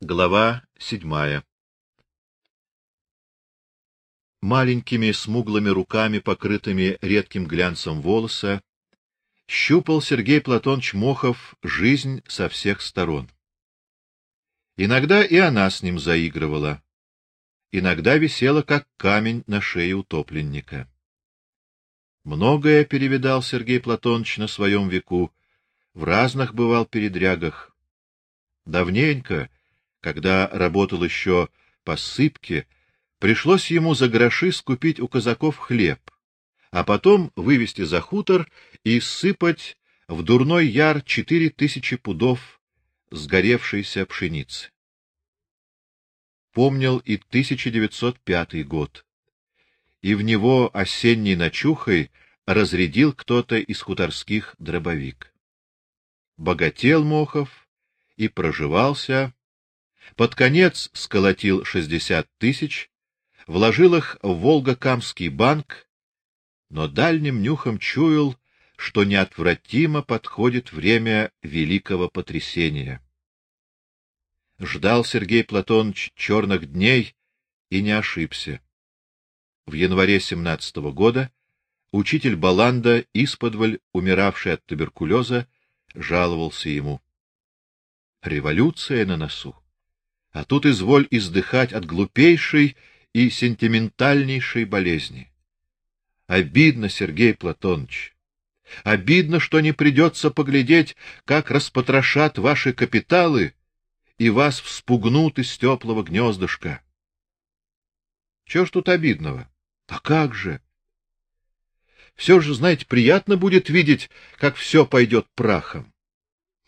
Глава седьмая Маленькими смуглыми руками, покрытыми редким глянцем волоса, щупал Сергей Платонович Мохов жизнь со всех сторон. Иногда и она с ним заигрывала, иногда висела как камень на шее утопленника. Многое перевидал Сергей Платонович на своем веку, в разных бывал передрягах. Давненько, когда работал еще по сыпке, пришлось ему за гроши скупить у казаков хлеб, а потом вывести за хутор и сыпать в дурной яр четыре тысячи пудов сгоревшейся пшеницы. Помнил и 1905 год и в него осенней ночухой разрядил кто-то из хуторских дробовик. Богател Мохов и проживался, под конец сколотил шестьдесят тысяч, вложил их в Волгокамский банк, но дальним нюхом чуял, что неотвратимо подходит время великого потрясения. Ждал Сергей Платонович черных дней и не ошибся. В январе 17 -го года учитель Баланда, исподволь умиравший от туберкулеза, жаловался ему: "Революция на носу, а тут изволь издыхать от глупейшей и сентиментальнейшей болезни. Обидно, Сергей Платонович. Обидно, что не придется поглядеть, как распотрошат ваши капиталы и вас вспугнут из теплого гнездышка. Что ж тут обидного? А как же? Все же, знаете, приятно будет видеть, как все пойдет прахом.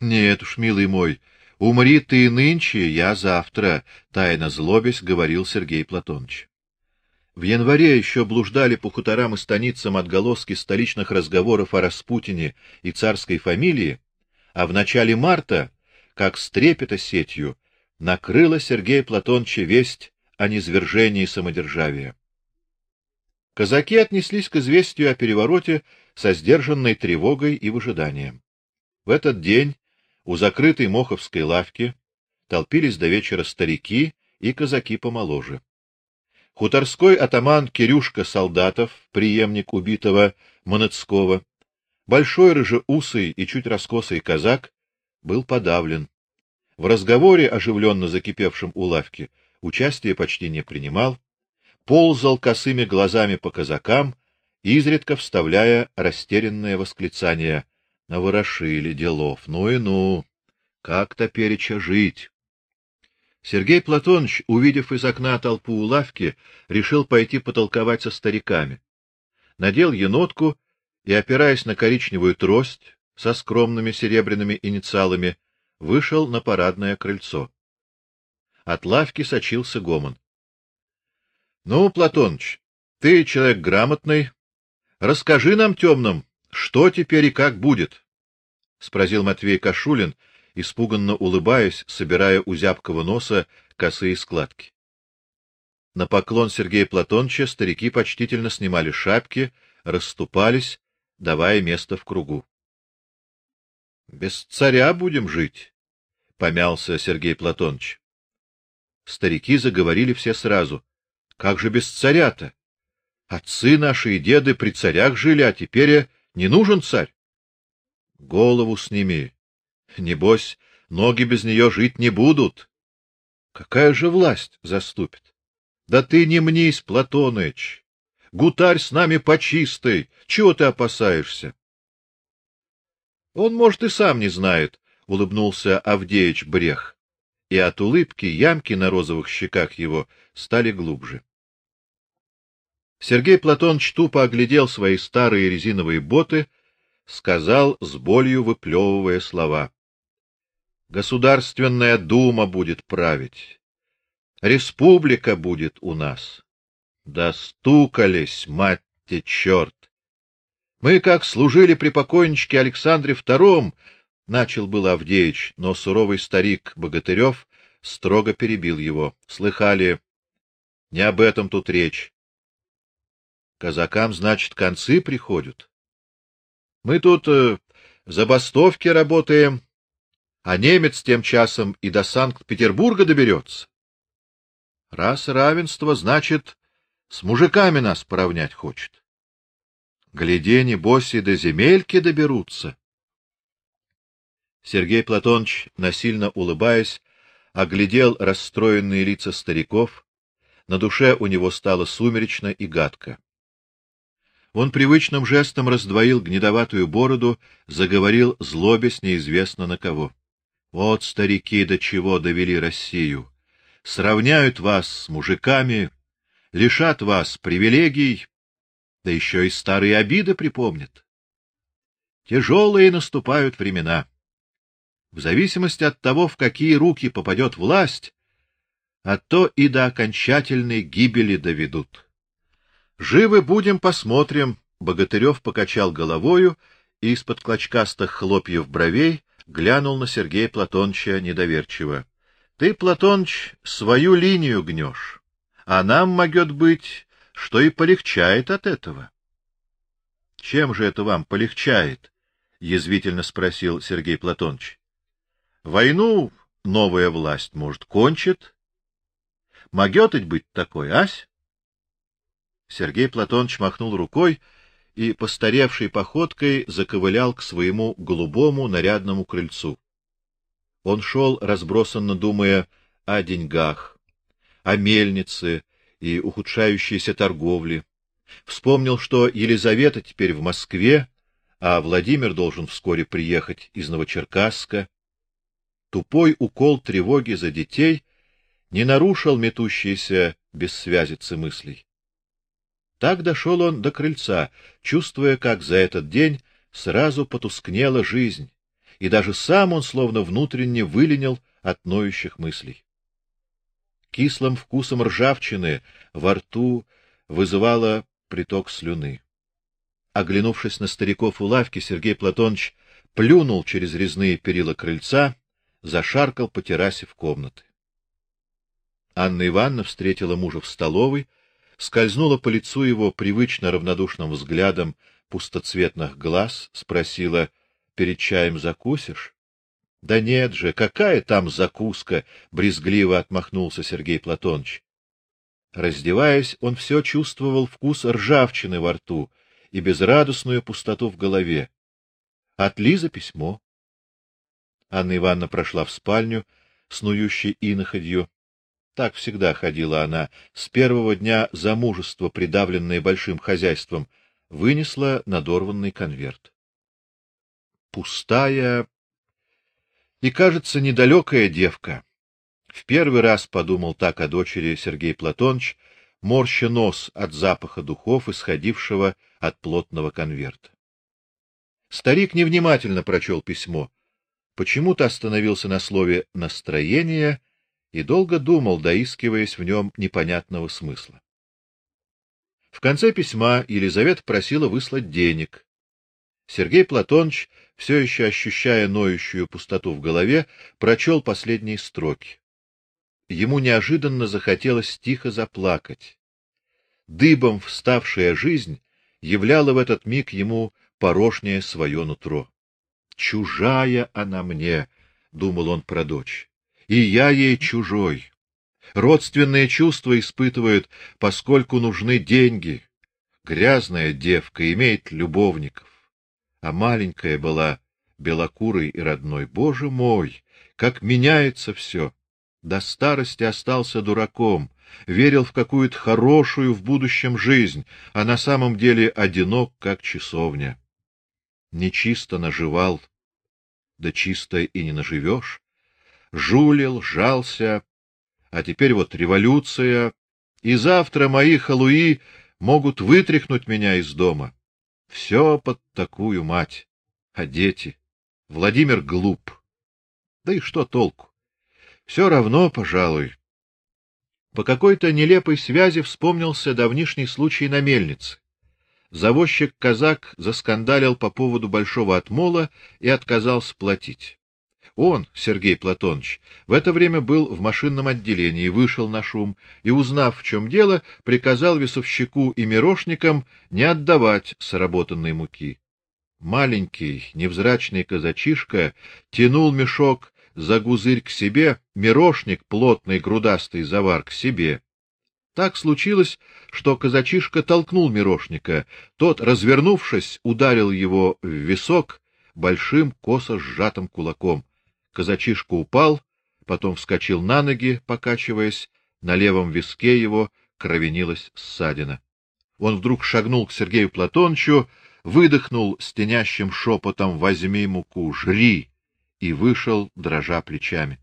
Нет уж, милый мой, умри ты нынче, я завтра, тайно злобясь говорил Сергей Платонович. В январе еще блуждали по хуторам и станицам отголоски столичных разговоров о Распутине и царской фамилии, а в начале марта, как с трепета сетью, накрыла Сергея Платоновича весть о низвержении самодержавия. Казаки отнеслись к известию о перевороте со сдержанной тревогой и выжиданием. В этот день у закрытой моховской лавки толпились до вечера старики и казаки помоложе. Хуторской атаман Кирюшка Солдатов, преемник убитого Манецкого, большой рыжеусый и чуть раскосый казак, был подавлен. В разговоре, оживленно закипевшем у лавки, участия почти не принимал, ползал косыми глазами по казакам, изредка вставляя растерянное восклицание: "Наворошили делов, ну и ну, как-то переча жить". Сергей Платонович, увидев из окна толпу у лавки, решил пойти потолковать со стариками. Надел енотку и, опираясь на коричневую трость со скромными серебряными инициалами, вышел на парадное крыльцо. От лавки сочился гомон. Ну, Платоныч, ты человек грамотный, расскажи нам темным, что теперь и как будет, спросил Матвей Кашулин, испуганно улыбаясь, собирая у зябкого носа косые складки. На поклон Сергея Платоновича старики почтительно снимали шапки, расступались, давая место в кругу. Без царя будем жить, помялся Сергей Платонович. Старики заговорили все сразу. Как же без царя-то? Отцы наши и деды при царях жили, а теперь не нужен царь. Голову сними. Небось, ноги без нее жить не будут. Какая же власть заступит? Да ты не мнись, Платоныч. Гутарь с нами почистый. Чего ты опасаешься? Он, может, и сам не знает, улыбнулся Авдеич Брех. И от улыбки ямки на розовых щеках его стали глубже. Сергей Платонович тупо оглядел свои старые резиновые боты, сказал с болью выплевывая слова: Государственная дума будет править. Республика будет у нас. Достукались, мать те черт! Мы как служили при покойничке Александре II, начал был Авдеич, но суровый старик Богатырев строго перебил его. Слыхали? Не об этом тут речь. Казакам, значит, концы приходят. Мы тут э, в работаем. а немец тем часом и до Санкт-Петербурга доберется. Раз равенство, значит, с мужиками нас поравнять хочет. Гляди, небось, и до земельки доберутся. Сергей Платонович, насильно улыбаясь, оглядел расстроенные лица стариков. На душе у него стало сумеречно и гадко. Он привычным жестом раздвоил гнедоватую бороду, заговорил злобясь неизвестно на кого. Вот старики до чего довели Россию. Сравняют вас с мужиками, лишат вас привилегий, да еще и старые обиды припомнят. Тяжелые наступают времена. В зависимости от того, в какие руки попадет власть, а то и до окончательной гибели доведут. Живы будем, посмотрим. Богатырев покачал головою и из-под клочкастых хлопьев бровей глянул на Сергея Платонча недоверчиво. Ты, Платонч, свою линию гнешь, а нам могет быть, что и полегчает от этого. Чем же это вам полегчает? язвительно спросил Сергей Платонович. Войну новая власть может кончит. Ведь быть такой, ась? Сергей Платонович махнул рукой и постаревшей походкой заковылял к своему голубому нарядному крыльцу. Он шел, разбросанно думая о деньгах, о мельнице и ухудшающейся торговле. Вспомнил, что Елизавета теперь в Москве, а Владимир должен вскоре приехать из Новочеркасска. Тупой укол тревоги за детей не нарушил метущиеся бессвязицы мыслей. Так дошел он до крыльца, чувствуя, как за этот день сразу потускнела жизнь, и даже сам он словно внутренне выленил от ноющих мыслей. Кислым вкусом ржавчины во рту вызывало приток слюны. Оглянувшись на стариков у лавки, Сергей Платонович плюнул через резные перила крыльца, зашаркал по террасе в комнаты. Анна Ивановна встретила мужа в столовой, скользнула по лицу его привычно равнодушным взглядом пустоцветных глаз, спросила: перед чаем закусишь? Да нет же, какая там закуска, брезгливо отмахнулся Сергей Платонович. Раздеваясь, он все чувствовал вкус ржавчины во рту и безрадостную пустоту в голове. От Лизы письмо. Анна Ивановна прошла в спальню, снующей иноходью. Так всегда ходила она, с первого дня замужества, придавленная большим хозяйством, вынесла надорванный конверт пустая и, кажется, недалекая девка. В первый раз подумал так о дочери Сергей Платонович, морща нос от запаха духов, исходившего от плотного конверта. Старик невнимательно прочел письмо, почему-то остановился на слове настроение и долго думал, доискиваясь в нем непонятного смысла. В конце письма Елизавета просила выслать денег. Сергей Платонович все еще ощущая ноющую пустоту в голове, прочел последние строки. Ему неожиданно захотелось тихо заплакать. Дыбом вставшая жизнь являла в этот миг ему порожнее свое нутро. Чужая она мне, думал он про дочь. И я ей чужой. Родственные чувства испытывают, поскольку нужны деньги. Грязная девка имеет любовников а маленькая была белокурой и родной. Боже мой, как меняется все! До старости остался дураком, верил в какую-то хорошую в будущем жизнь, а на самом деле одинок, как часовня. Нечисто наживал, да чисто и не наживешь. Жулил, жался, а теперь вот революция, и завтра мои халуи могут вытряхнуть меня из дома. Все под такую мать. А дети? Владимир глуп. Да и что толку? Все равно, пожалуй. По какой-то нелепой связи вспомнился давнишний случай на мельнице. Завозчик-казак заскандалил по поводу большого отмола и отказался платить. Он, Сергей Платонович, в это время был в машинном отделении, вышел на шум и, узнав, в чем дело, приказал весовщику и мирошникам не отдавать сработанной муки. Маленький, невзрачный казачишка тянул мешок загузырь к себе, мирошник, плотный грудастый завар к себе. Так случилось, что казачишка толкнул мирошника, тот, развернувшись, ударил его в висок большим косо сжатым кулаком. Казачишка упал, потом вскочил на ноги, покачиваясь, на левом виске его кровенилась ссадина. Он вдруг шагнул к Сергею Платоновичу, выдохнул стенящим шепотом: "Возьми муку, жри", и вышел, дрожа плечами.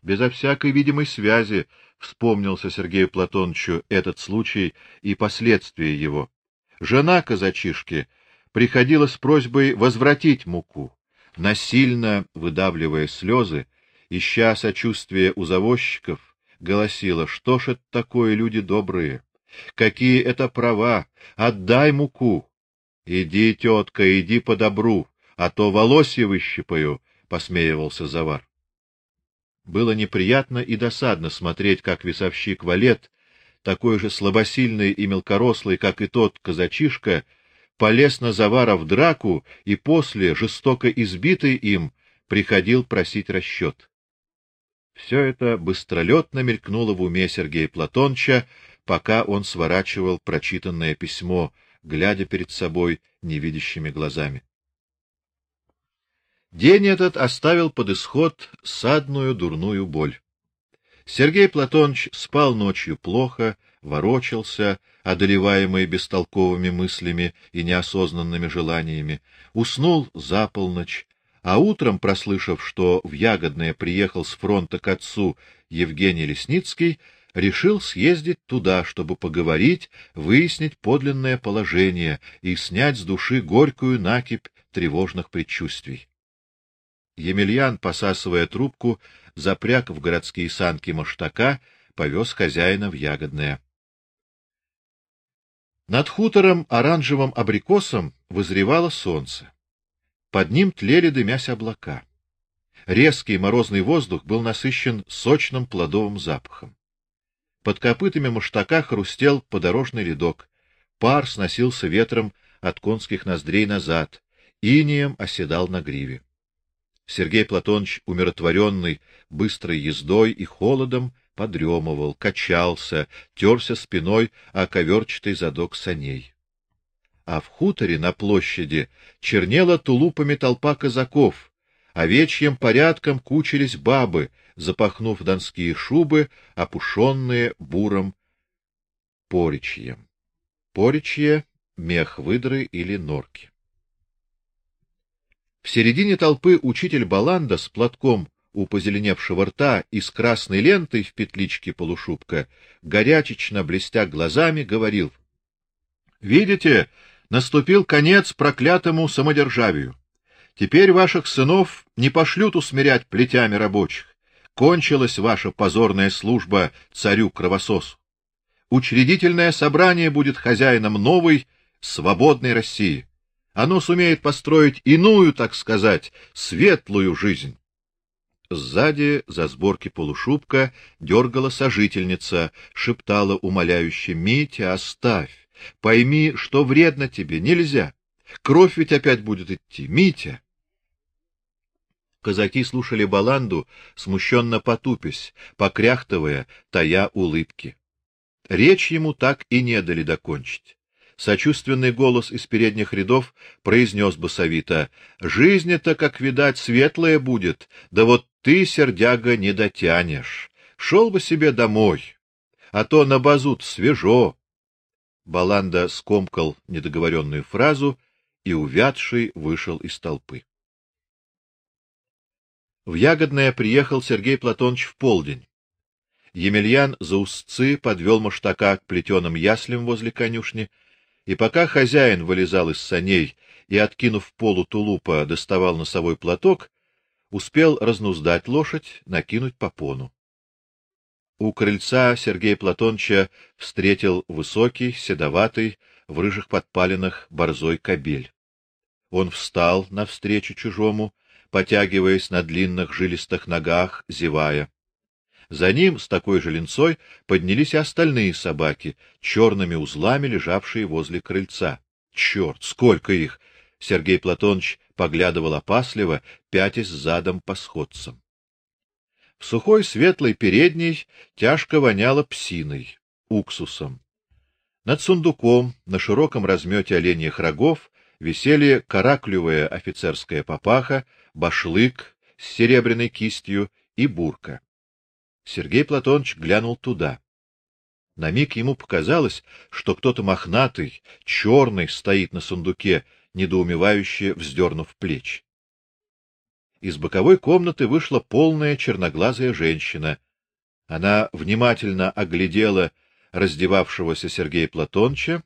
Безо всякой видимой связи вспомнился Сергею Платоновичу этот случай и последствия его. Жена казачишки приходила с просьбой возвратить муку, насильно выдавливая слезы, ища сочувствия у завозчиков, голосила: "Что ж это такое, люди добрые? Какие это права? Отдай муку. Иди, тетка, иди по добру, а то волосье выщипаю", посмеивался Завар. Было неприятно и досадно смотреть, как весовщик Валет, такой же слабосильный и мелкорослый, как и тот казачишка, полез на Завара в драку и после, жестоко избитый им, приходил просить расчет. Все это быстролетно мелькнуло в уме Сергея Платонча, пока он сворачивал прочитанное письмо, глядя перед собой невидящими глазами. День этот оставил под исход садную дурную боль. Сергей Платонович спал ночью плохо, ворочался, одолеваемый бестолковыми мыслями и неосознанными желаниями, уснул за полночь, а утром, прослышав, что в Ягодное приехал с фронта к отцу Евгений Лесницкий, решил съездить туда, чтобы поговорить, выяснить подлинное положение и снять с души горькую накипь тревожных предчувствий. Емельян, посасывая трубку, запряг в городские санки маштака, повез хозяина в ягодное. Над хутором оранжевым абрикосом возревало солнце. Под ним тлели дымясь облака. Резкий морозный воздух был насыщен сочным плодовым запахом. Под копытами маштака хрустел подорожный ледок. Пар сносился ветром от конских ноздрей назад, инеем оседал на гриве. Сергей Платонович, умиротворенный быстрой ездой и холодом, подремывал, качался, терся спиной о коверчатый задок саней. А в хуторе на площади чернела тулупами толпа казаков, овечьим порядком кучились бабы, запахнув донские шубы, опушенные буром поричьем. Поричье мех выдры или норки. В середине толпы учитель Баланда с платком у позеленевшего рта и с красной лентой в петличке полушубка, горячечно блестя глазами, говорил: "Видите, наступил конец проклятому самодержавию. Теперь ваших сынов не пошлют усмирять плетями рабочих. Кончилась ваша позорная служба царю-кровососу. Учредительное собрание будет хозяином новой, свободной России оно сумеет построить иную, так сказать, светлую жизнь. Сзади за сборки полушубка дергала сожительница, шептала умоляюще: "Митя, оставь. Пойми, что вредно тебе, нельзя. Кровь ведь опять будет идти, Митя". Казаки слушали баланду, смущенно потупясь, покряхтывая, тая улыбки. Речь ему так и не дали докончить сочувственный голос из передних рядов произнес басовито: "Жизнь-то, как видать, светлая будет, да вот ты, сердяга, не дотянешь. Шел бы себе домой, а то на базут свежо". Баланда скомкал недоговоренную фразу и увядший вышел из толпы. В Ягодное приехал Сергей Платонович в полдень. Емельян за узцы подвел маштака к плетеным яслям возле конюшни и пока хозяин вылезал из саней и, откинув полу тулупа, доставал носовой платок, успел разнуздать лошадь, накинуть попону. У крыльца Сергей Платоновича встретил высокий, седоватый, в рыжих подпалинах борзой кобель. Он встал навстречу чужому, потягиваясь на длинных жилистых ногах, зевая. За ним с такой же ленцой поднялись и остальные собаки, черными узлами лежавшие возле крыльца. Черт, сколько их! Сергей Платонович поглядывал опасливо, пятясь задом по сходцам. В сухой светлой передней тяжко воняло псиной, уксусом. Над сундуком на широком размете оленьих рогов висели караклювая офицерская папаха, башлык с серебряной кистью и бурка. Сергей Платонович глянул туда. На миг ему показалось, что кто-то мохнатый, черный стоит на сундуке, недоумевающе вздернув плечи. Из боковой комнаты вышла полная черноглазая женщина. Она внимательно оглядела раздевавшегося Сергея Платонча,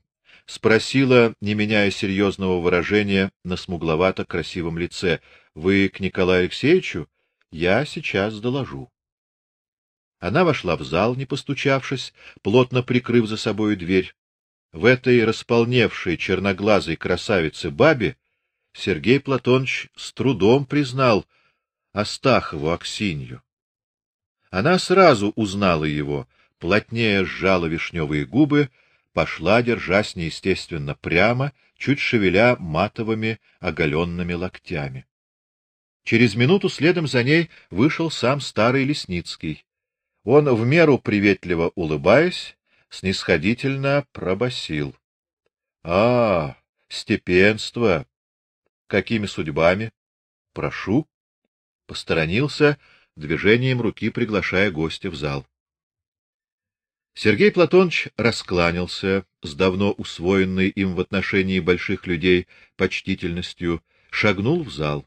спросила, не меняя серьезного выражения на смугловато красивом лице: "Вы к Николаю Алексеевичу? Я сейчас доложу". Она вошла в зал, не постучавшись, плотно прикрыв за собою дверь. В этой располневшей черноглазой красавице бабе Сергей Платонович с трудом признал Астахову Аксинью. Она сразу узнала его, плотнее сжала вишневые губы, пошла, держась неестественно прямо, чуть шевеля матовыми оголенными локтями. Через минуту следом за ней вышел сам старый Лесницкий. Он в меру приветливо улыбаясь, снисходительно пробасил: "А, степенство. Какими судьбами? Прошу". Посторонился, движением руки приглашая гостя в зал. Сергей Платонович раскланялся с давно усвоенной им в отношении больших людей почтительностью, шагнул в зал.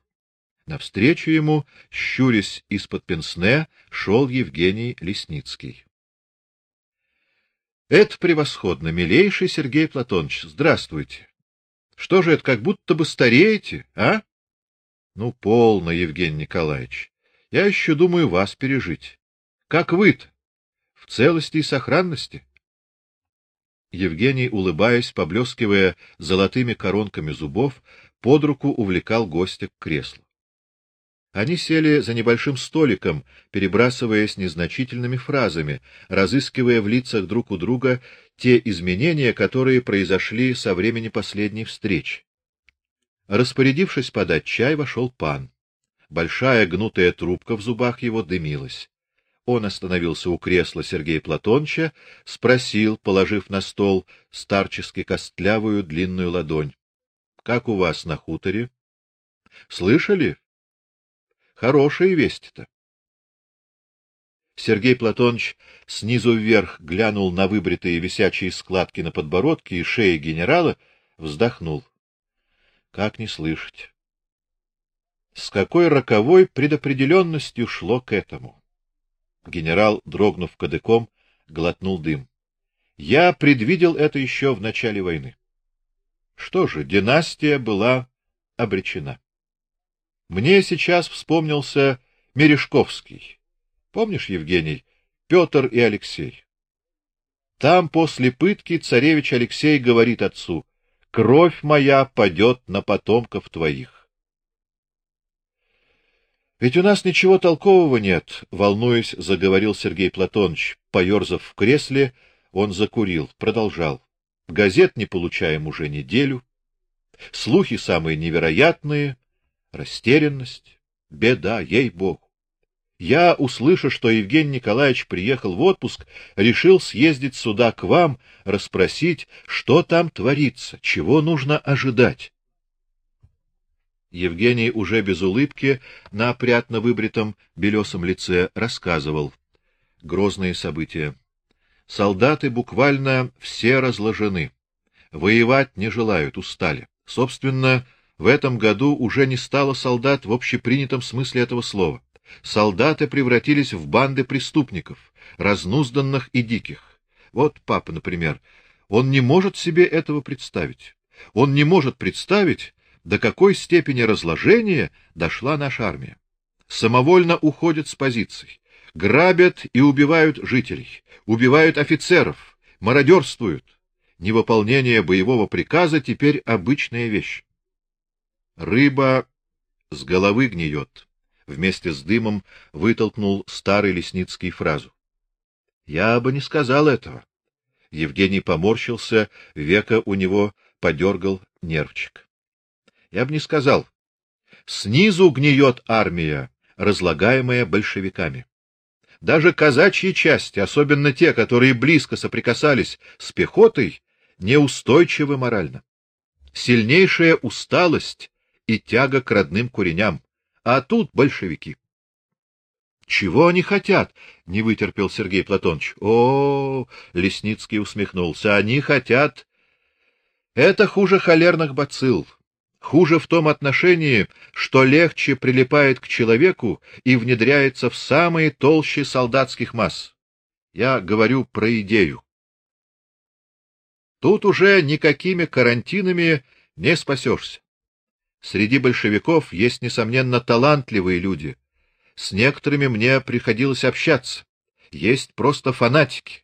Навстречу ему, щурясь из-под пенсне, шел Евгений Лесницкий. Это превосходно, милейший Сергей Платонович. Здравствуйте. Что же это, как будто бы стареете, а? Ну, полно, Евгений Николаевич. Я еще думаю вас пережить. Как вы-то? В целости и сохранности? Евгений, улыбаясь, поблескивая золотыми коронками зубов, под руку увлекал гостя к креслу. Они сели за небольшим столиком, перебрасываясь незначительными фразами, разыскивая в лицах друг у друга те изменения, которые произошли со времени последней встречи. Распорядившись подать чай, вошел пан. Большая гнутая трубка в зубах его дымилась. Он остановился у кресла Сергея Платонча, спросил, положив на стол старчески костлявую длинную ладонь: "Как у вас на хуторе? Слышали? Хорошие вести-то. Сергей Платонович снизу вверх глянул на выбритые висячие складки на подбородке и шее генерала, вздохнул. Как не слышать? С какой роковой предопределенностью шло к этому? Генерал, дрогнув кадыком, глотнул дым. Я предвидел это еще в начале войны. Что же, династия была обречена. Мне сейчас вспомнился Мережковский. Помнишь, Евгений, Петр и Алексей? Там после пытки царевич Алексей говорит отцу: "Кровь моя падет на потомков твоих". Ведь у нас ничего толкового нет, волнуясь, заговорил Сергей Платонович, поерзав в кресле, он закурил, продолжал: "Газет не получаем уже неделю. Слухи самые невероятные, растерянность, беда, ей-богу. Я, услыша, что Евгений Николаевич приехал в отпуск, решил съездить сюда к вам, расспросить, что там творится, чего нужно ожидать. Евгений уже без улыбки на опрятно выбритом белесом лице рассказывал грозные события. Солдаты буквально все разложены. Воевать не желают, устали. Собственно, в этом году уже не стало солдат в общепринятом смысле этого слова. Солдаты превратились в банды преступников, разнузданных и диких. Вот папа, например, он не может себе этого представить. Он не может представить, до какой степени разложения дошла наша армия. Самовольно уходят с позиций, грабят и убивают жителей, убивают офицеров, мародерствуют. Невыполнение боевого приказа теперь обычная вещь. Рыба с головы гниет. Вместе с дымом вытолкнул старый лесницкий фразу. Я бы не сказал этого. Евгений поморщился, века у него подергал нервчик. Я бы не сказал. снизу гниет армия, разлагаемая большевиками. Даже казачьи части, особенно те, которые близко соприкасались с пехотой, неустойчивы морально. Сильнейшая усталость и тяга к родным кореням, а тут большевики. Чего они хотят? не вытерпел Сергей Платонович. О, Лесницкий усмехнулся. Они хотят Это хуже холерных бацилл. Хуже в том отношении, что легче прилипает к человеку и внедряется в самые толщи солдатских масс. Я говорю про идею. Тут уже никакими карантинами не спасешься. Среди большевиков есть несомненно талантливые люди. С некоторыми мне приходилось общаться. Есть просто фанатики,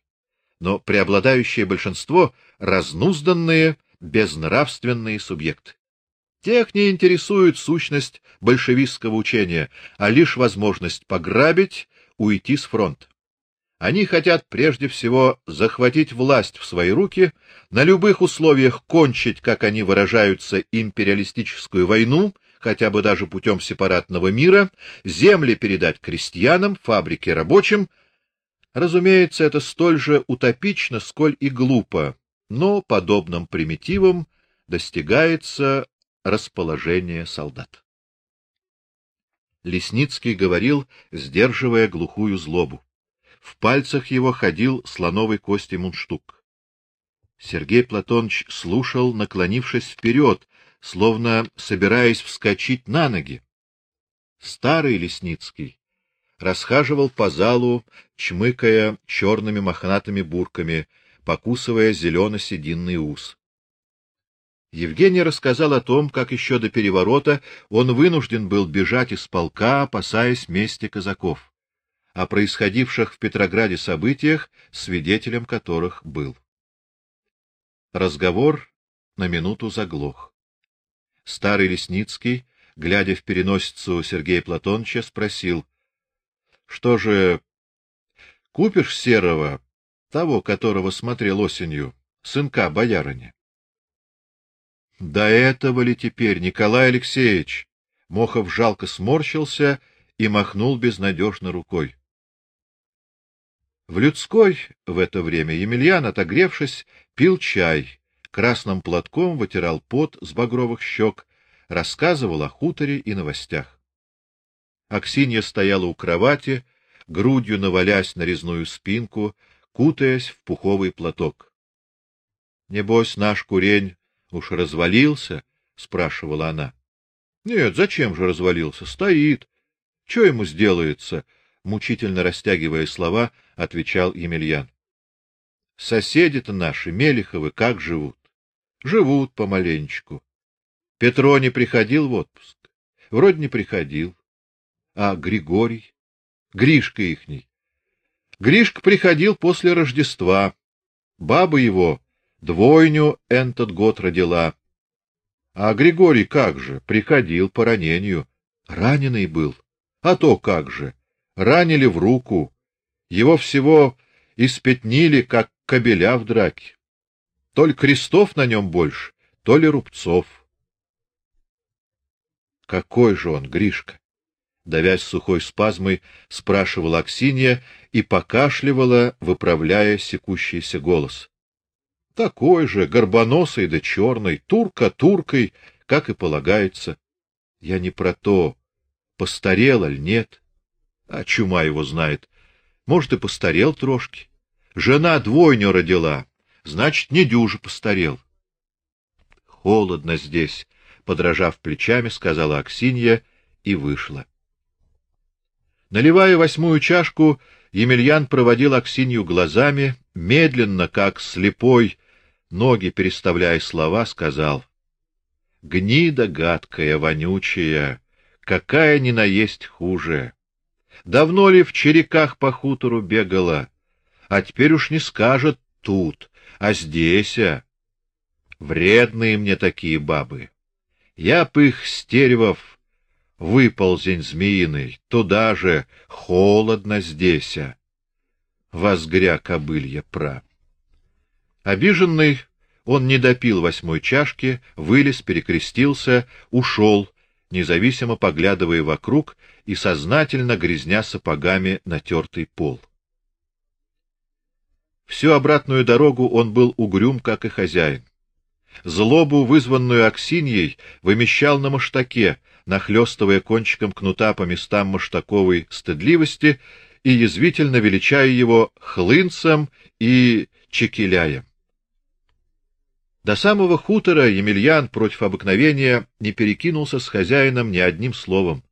но преобладающее большинство разнузданные, безнравственные субъекты. Тех не интересует сущность большевистского учения, а лишь возможность пограбить, уйти с фронта. Они хотят прежде всего захватить власть в свои руки, на любых условиях кончить, как они выражаются, империалистическую войну, хотя бы даже путем сепаратного мира, земли передать крестьянам, фабрики рабочим. Разумеется, это столь же утопично, сколь и глупо, но подобным примитивом достигается расположение солдат. Лесницкий говорил, сдерживая глухую злобу. В пальцах его ходил слоновой кости мундштук. Сергей Платонович слушал, наклонившись вперед, словно собираясь вскочить на ноги. Старый Лесницкий расхаживал по залу, чмыкая черными мохнатыми бурками, покусывая зелено-сединный ус. Евгений рассказал о том, как еще до переворота он вынужден был бежать из полка, опасаясь мести казаков о происходивших в Петрограде событиях, свидетелем которых был. Разговор на минуту заглох. Старый Лесницкий, глядя в переносицу Сергея Платоновича, спросил: "Что же купишь серого, того, которого смотрел осенью, сынка боярыни?" До этого ли теперь, Николай Алексеевич? Мохов жалко сморщился и махнул безнадежно рукой. В людской в это время Емельян, отогревшись, пил чай, красным платком вытирал пот с багровых щек, рассказывал о хуторе и новостях. Аксинья стояла у кровати, грудью навалясь на резную спинку, кутаясь в пуховый платок. Небось наш курень уж развалился, спрашивала она. Нет, зачем же развалился? Стоит. Что ему сделается? мучительно растягивая слова, отвечал Емельян. Соседи-то наши, Мелиховы, как живут? Живут помаленечку. Петро не приходил в отпуск. Вроде не приходил. А Григорий, Гришка ихний. Гришка приходил после Рождества. Баба его двойню этот год родила. А Григорий как же, приходил по ранению, раненый был. А то как же? ранили в руку, его всего испятнили, как кобеля в драке. То ли крестов на нем больше, то ли рубцов. Какой же он, Гришка? давясь сухой спазмой, спрашивала Аксинья и покашливала, выправляя секущийся голос. Такой же, горбоносый да черный, турка туркой, как и полагается. Я не про то, постарел аль нет. А чума его знает. Может, и постарел трошки. Жена двойню родила, значит, не дюже постарел. Холодно здесь, подражав плечами, сказала Аксинья и вышла. Наливая восьмую чашку, Емельян проводил Аксинью глазами, медленно, как слепой, ноги переставляя слова, сказал: "Гнида гадкая, вонючая, какая ни наесть хуже. Давно ли в череках по хутору бегала, а теперь уж не скажет тут, а здесь. А. Вредные мне такие бабы. Я б их стеревов выползень змеиный, туда же холодно здесь. А. Возгря кобылья пра. Обиженный, он не допил восьмой чашки, вылез, перекрестился, ушел, независимо поглядывая вокруг и сознательно грязня сапогами натертый пол. Всю обратную дорогу он был угрюм, как и хозяин. Злобу, вызванную Аксиньей, вымещал на маштаке, нахлестывая кончиком кнута по местам маштаковой стыдливости и язвительно величая его хлынцем и чекиляем. До самого хутора Емельян против обыкновения не перекинулся с хозяином ни одним словом.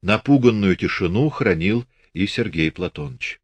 Напуганную тишину хранил и Сергей Платонович.